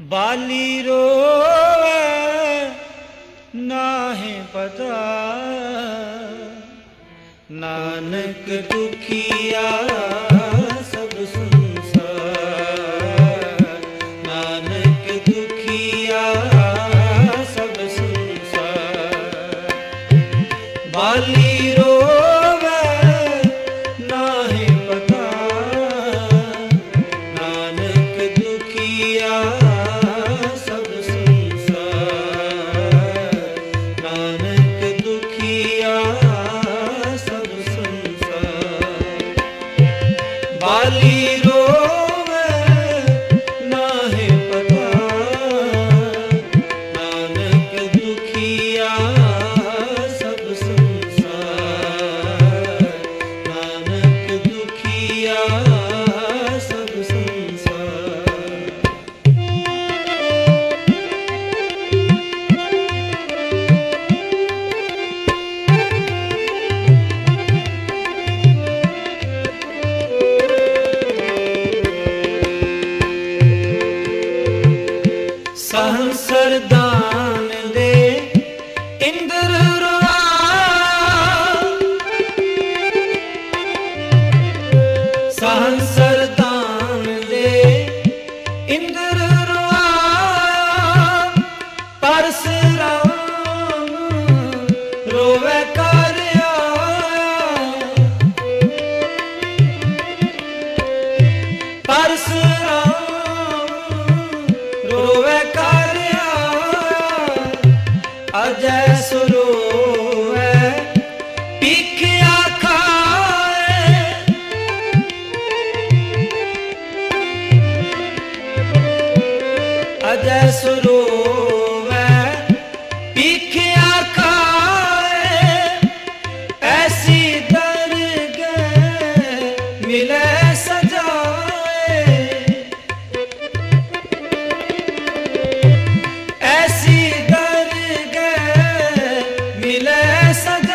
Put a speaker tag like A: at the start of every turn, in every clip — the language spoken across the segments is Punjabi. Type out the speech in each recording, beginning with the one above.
A: ਬਾਲੀ ਰੋਵੇ ਨਾਹੀਂ ਪਤਾ। ਨਾਨਕ ਦੁਖੀਆ ਸਭ ਸੰਸਾਰ। ਨਾਨਕ ਦੁਖੀਆ ਸਭ ਸੰਸਾਰ। ਬਾਲੀ ਸਰਦਾਨ ਦੇ ਇੰਦਰ ਰੋਆ ਪਰਸ ਰਾਮ ਪਰਸ ਰਾਮ ਕਰਿਆ। ਅਜੈ ਸੁਰੋਵੇ ਜੈ ਸਰੋਵੈ ਭਿਖਿਆ ਖਾਏ ਐਸੀ ਦਰਗਹਿ ਮਿਲੇ ਸਜਾਏ। ਐਸੀ ਦਰਗਹਿ ਮਿਲੇ ਸਜਾਏ।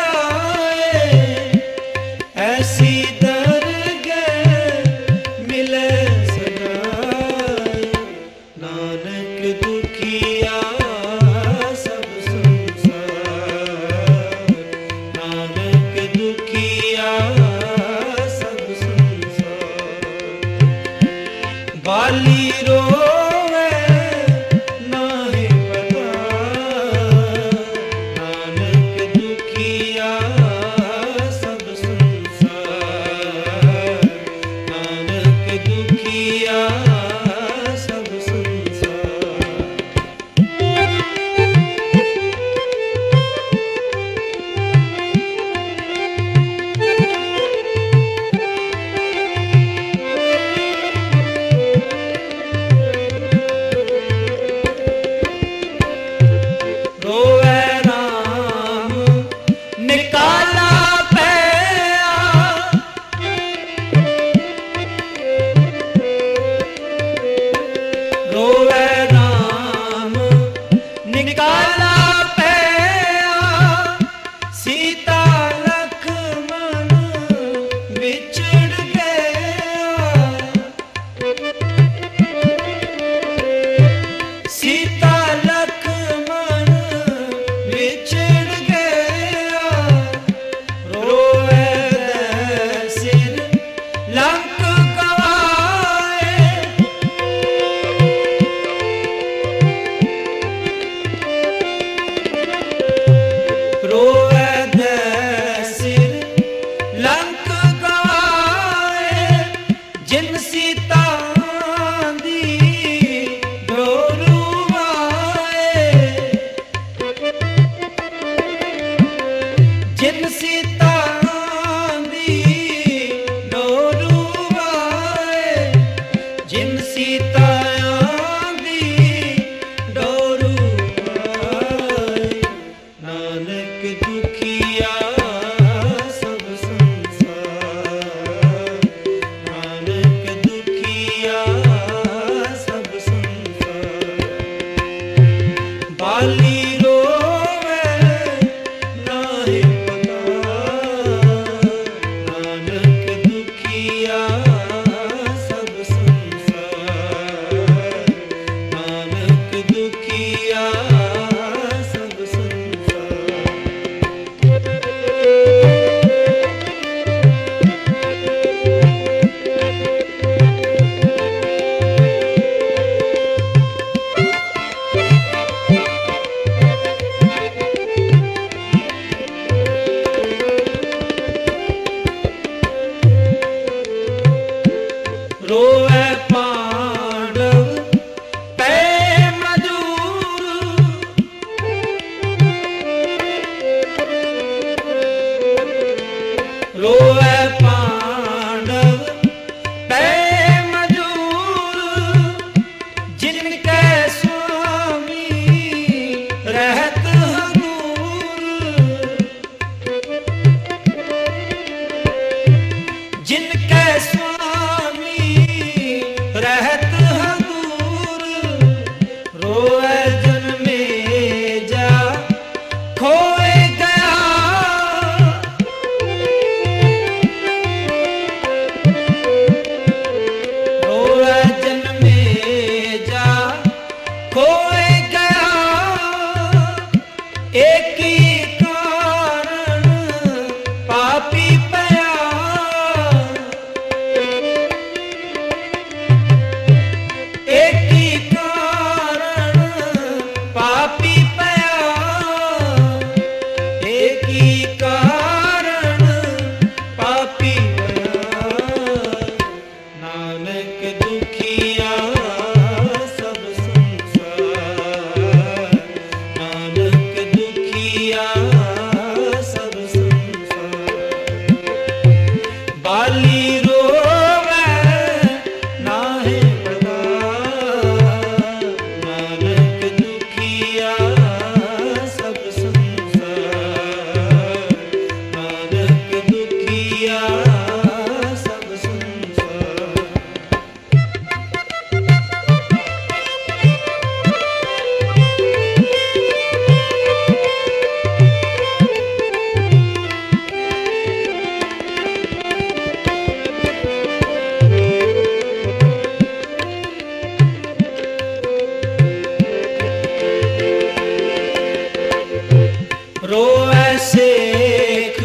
A: ਰੋਐ ਸੇਖ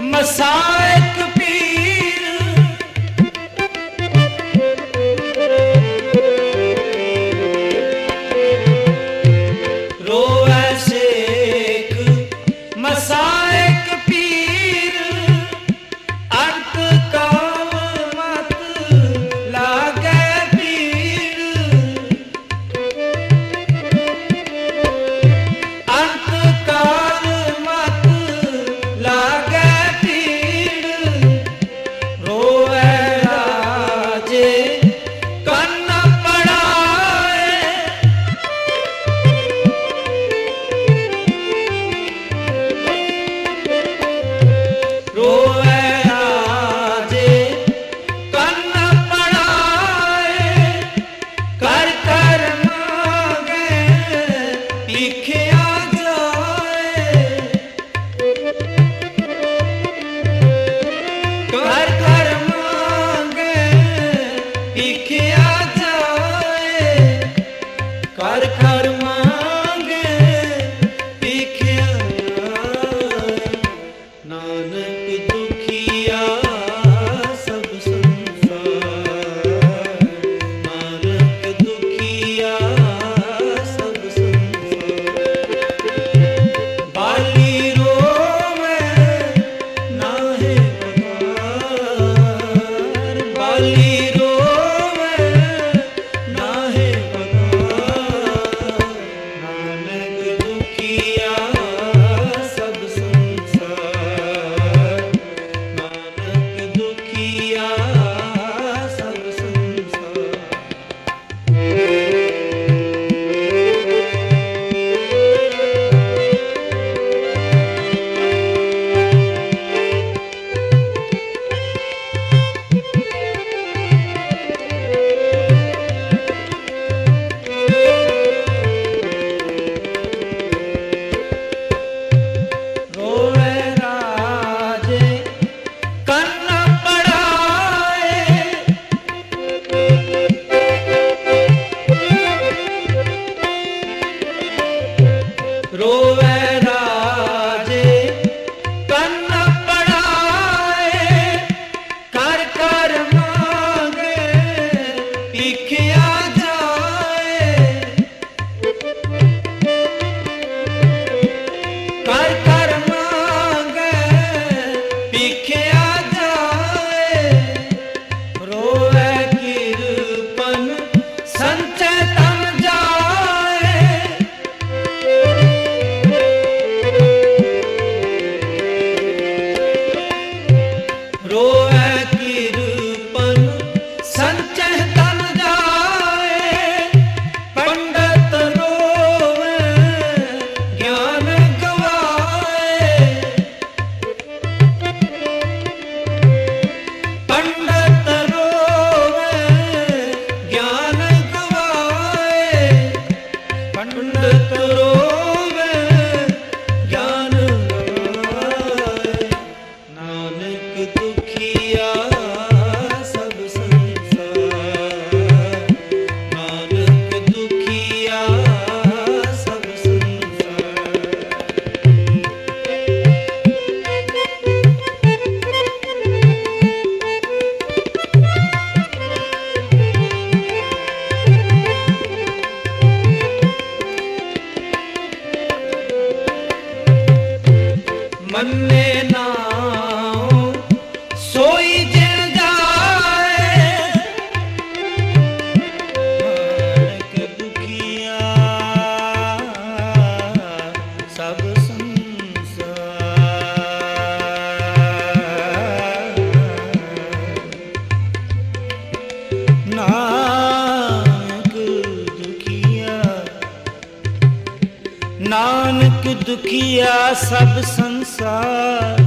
A: ਮਸਾ ਦੁਖੀਆ ਸਭ ਸੰਸਾਰ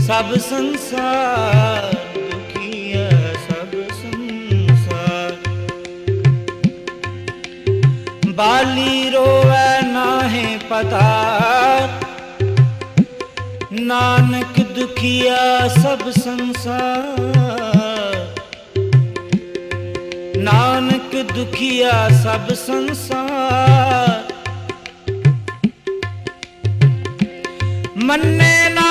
A: ਸਭ ਸੰਸਾਰ, ਦੁਖੀਆ ਸਭ ਸੰਸਾਰ। ਬਾਲੀ ਰੋਵੈ ਨਾਹੇ ਪਤਾ ਨਾਨਕ ਦੁਖੀਆ ਸਭ ਸੰਸਾਰ।
B: ਨਾਨਕ ਦੁਖੀਆ ਸਭ ਸੰਸਾਰ ಮನ್ನೆ ನಾ